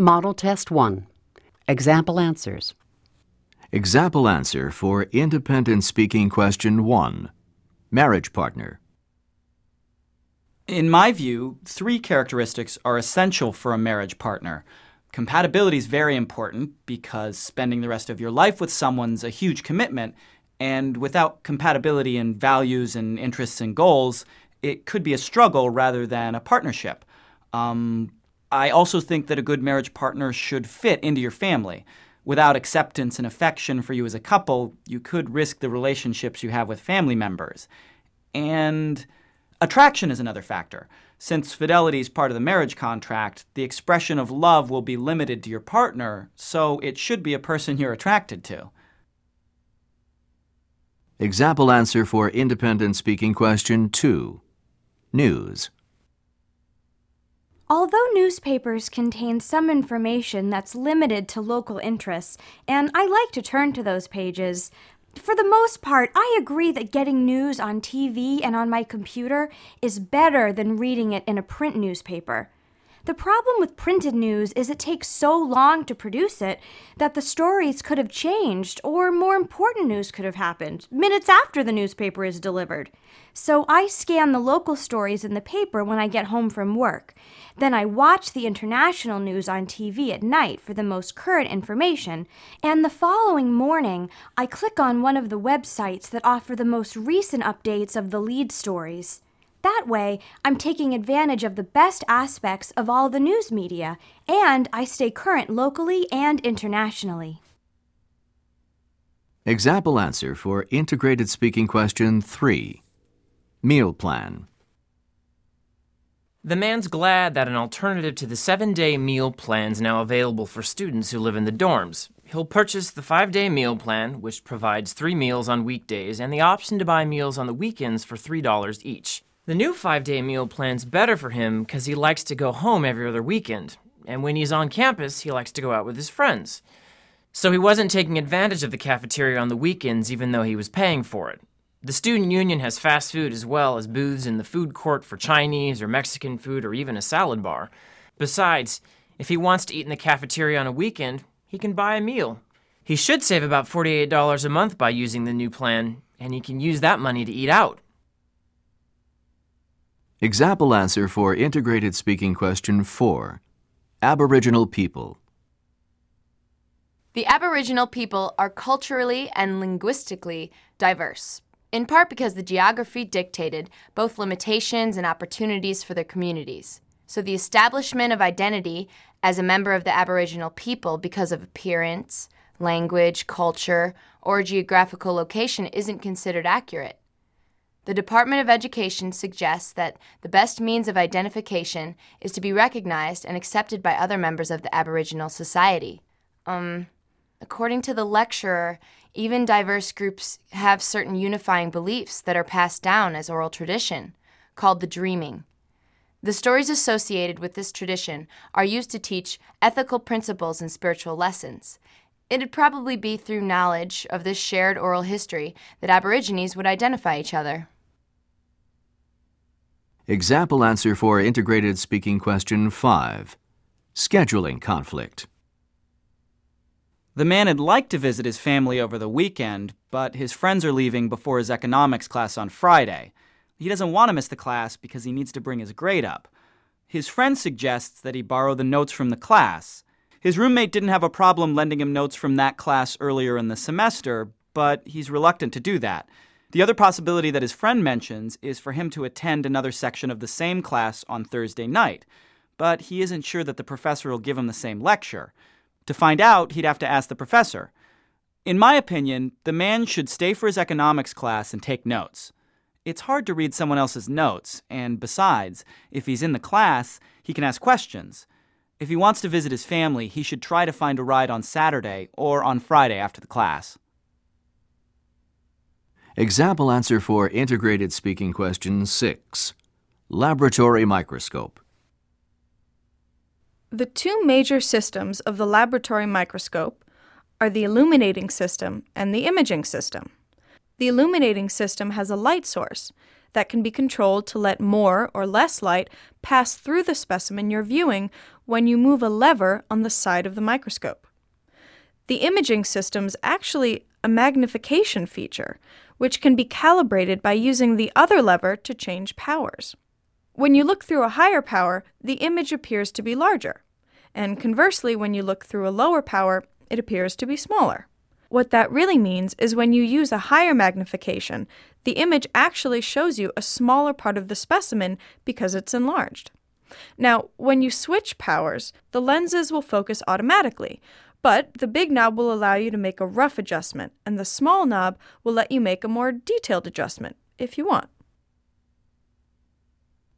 Model Test 1. Example answers. Example answer for independent speaking question 1. Marriage partner. In my view, three characteristics are essential for a marriage partner. Compatibility is very important because spending the rest of your life with someone's a huge commitment, and without compatibility in values and interests and goals, it could be a struggle rather than a partnership. Um, I also think that a good marriage partner should fit into your family. Without acceptance and affection for you as a couple, you could risk the relationships you have with family members. And Attraction is another factor. Since fidelity is part of the marriage contract, the expression of love will be limited to your partner, so it should be a person you're attracted to. Example answer for independent speaking question 2. News. Although newspapers contain some information that's limited to local interests, and I like to turn to those pages, for the most part, I agree that getting news on TV and on my computer is better than reading it in a print newspaper. The problem with printed news is it takes so long to produce it that the stories could have changed, or more important news could have happened minutes after the newspaper is delivered. So I scan the local stories in the paper when I get home from work. Then I watch the international news on TV at night for the most current information, and the following morning I click on one of the websites that offer the most recent updates of the lead stories. That way, I'm taking advantage of the best aspects of all the news media, and I stay current locally and internationally. Example answer for integrated speaking question 3. Meal plan. The man's glad that an alternative to the seven day meal plan is now available for students who live in the dorms. He'll purchase the five day meal plan, which provides three meals on weekdays and the option to buy meals on the weekends for $3 each. The new five day meal plan's better for him because he likes to go home every other weekend, and when he's on campus, he likes to go out with his friends. So he wasn't taking advantage of the cafeteria on the weekends even though he was paying for it. The student union has fast food as well as booths in the food court for Chinese or Mexican food or even a salad bar. Besides, if he wants to eat in the cafeteria on a weekend, he can buy a meal. He should save about $48 a month by using the new plan, and he can use that money to eat out. Example answer for integrated speaking question 4. Aboriginal people. The Aboriginal people are culturally and linguistically diverse, in part because the geography dictated both limitations and opportunities for their communities. So the establishment of identity as a member of the Aboriginal people because of appearance, language, culture, or geographical location isn't considered accurate. The Department of Education suggests that the best means of identification is to be recognized and accepted by other members of the Aboriginal society. Um, according to the lecturer, even diverse groups have certain unifying beliefs that are passed down as oral tradition, called the dreaming. The stories associated with this tradition are used to teach ethical principles and spiritual lessons. It'd probably be through knowledge of this shared oral history that Aborigines would identify each other. Example answer for integrated speaking question 5. Scheduling conflict. The man had liked to visit his family over the weekend, but his friends are leaving before his economics class on Friday. He doesn't want to miss the class because he needs to bring his grade up. His friend suggests that he borrow the notes from the class. His roommate didn't have a problem lending him notes from that class earlier in the semester, but he's reluctant to do that. The other possibility that his friend mentions is for him to attend another section of the same class on Thursday night, but he isn't sure that the professor will give him the same lecture. To find out, he'd have to ask the professor. In my opinion, the man should stay for his economics class and take notes. It's hard to read someone else's notes, and besides, if he's in the class, he can ask questions. If he wants to visit his family, he should try to find a ride on Saturday or on Friday after the class. Example answer for integrated speaking question 6. Laboratory microscope. The two major systems of the laboratory microscope are the illuminating system and the imaging system. The illuminating system has a light source that can be controlled to let more or less light pass through the specimen you're viewing when you move a lever on the side of the microscope. The imaging system's actually a magnification feature, which can be calibrated by using the other lever to change powers. When you look through a higher power, the image appears to be larger, and conversely, when you look through a lower power, it appears to be smaller. What that really means is when you use a higher magnification, the image actually shows you a smaller part of the specimen because it's enlarged. Now, when you switch powers, the lenses will focus automatically, but the big knob will allow you to make a rough adjustment, and the small knob will let you make a more detailed adjustment if you want.